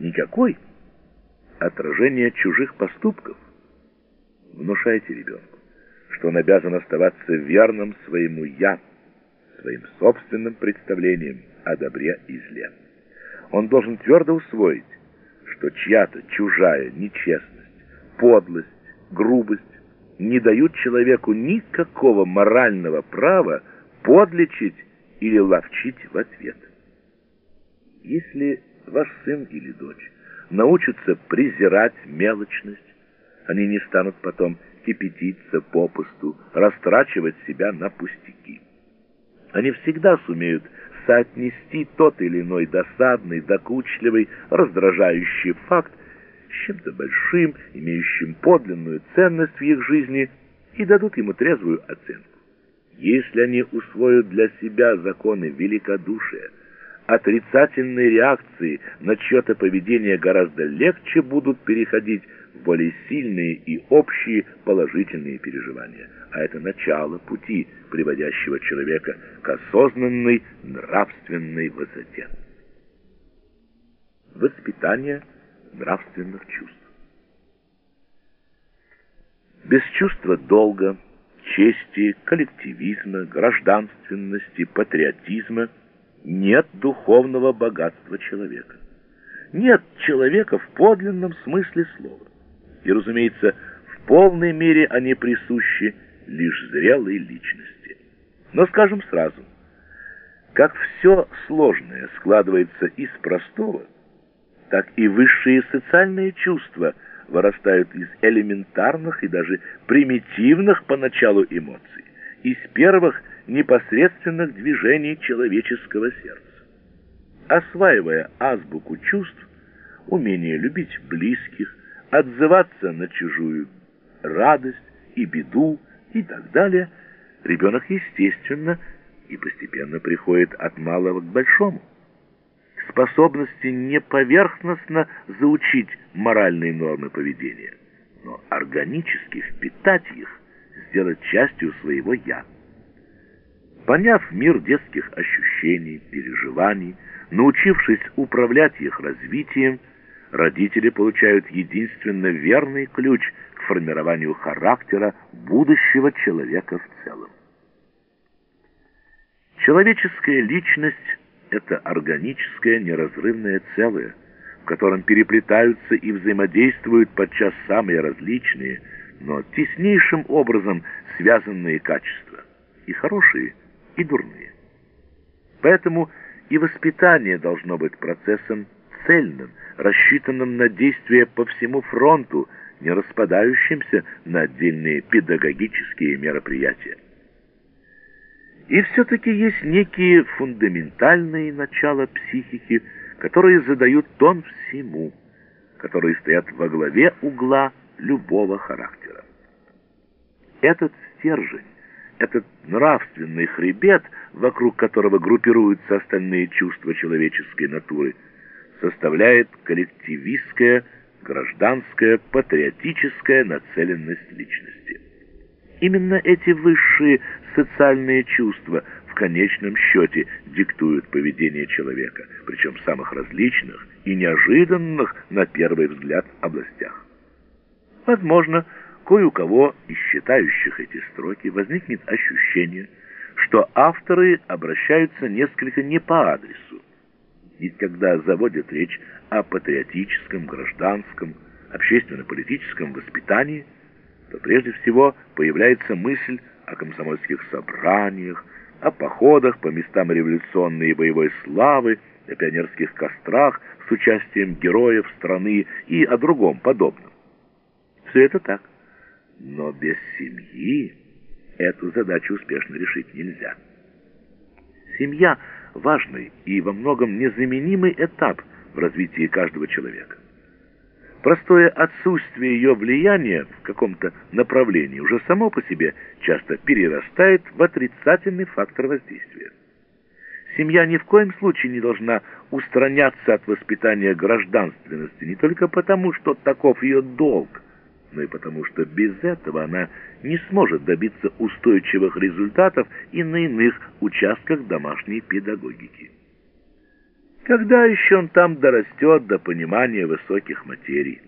Никакой. Отражение чужих поступков. Внушайте ребенку, что он обязан оставаться верным своему «я», своим собственным представлением о добре и зле. Он должен твердо усвоить, что чья-то чужая нечестность, подлость, грубость не дают человеку никакого морального права подлечить или ловчить в ответ. Если ваш сын или дочь научатся презирать мелочность, они не станут потом кипятиться попусту, растрачивать себя на пустяки. Они всегда сумеют соотнести тот или иной досадный, докучливый, раздражающий факт с чем-то большим, имеющим подлинную ценность в их жизни, и дадут ему трезвую оценку. Если они усвоят для себя законы великодушия, отрицательные реакции на чье-то поведение гораздо легче будут переходить в более сильные и общие положительные переживания. А это начало пути, приводящего человека к осознанной нравственной высоте. Воспитание нравственных чувств. Без чувства долга, чести, коллективизма, гражданственности, патриотизма нет духовного богатства человека. Нет человека в подлинном смысле слова. И, разумеется, в полной мере они присущи лишь зрелой личности. Но скажем сразу, как все сложное складывается из простого, так и высшие социальные чувства вырастают из элементарных и даже примитивных поначалу эмоций, из первых непосредственных движений человеческого сердца. Осваивая азбуку чувств, умение любить близких, отзываться на чужую радость и беду и так далее, ребенок, естественно, и постепенно приходит от малого к большому. Способности не поверхностно заучить моральные нормы поведения, но органически впитать их, сделать частью своего «я». Поняв мир детских ощущений, переживаний, научившись управлять их развитием, родители получают единственно верный ключ к формированию характера будущего человека в целом. Человеческая личность – это органическое неразрывное целое, в котором переплетаются и взаимодействуют подчас самые различные, но теснейшим образом связанные качества, и хорошие, и дурные. Поэтому и воспитание должно быть процессом цельным, рассчитанным на действие по всему фронту, не распадающимся на отдельные педагогические мероприятия. И все-таки есть некие фундаментальные начала психики, которые задают тон всему, которые стоят во главе угла любого характера. Этот стержень, этот нравственный хребет, вокруг которого группируются остальные чувства человеческой натуры, составляет коллективистская, гражданская, патриотическая нацеленность личности. Именно эти высшие социальные чувства в конечном счете диктуют поведение человека, причем в самых различных и неожиданных на первый взгляд областях. Возможно, кое у кого из считающих эти строки возникнет ощущение, что авторы обращаются несколько не по адресу. Ведь когда заводят речь о патриотическом, гражданском, общественно-политическом воспитании, то прежде всего появляется мысль о комсомольских собраниях, о походах по местам революционной и боевой славы, о пионерских кострах с участием героев страны и о другом подобном. Все это так. Но без семьи эту задачу успешно решить нельзя. Семья – важный и во многом незаменимый этап в развитии каждого человека. Простое отсутствие ее влияния в каком-то направлении уже само по себе часто перерастает в отрицательный фактор воздействия. Семья ни в коем случае не должна устраняться от воспитания гражданственности не только потому, что таков ее долг, но и потому, что без этого она не сможет добиться устойчивых результатов и на иных участках домашней педагогики. Когда еще он там дорастет до понимания высоких материй?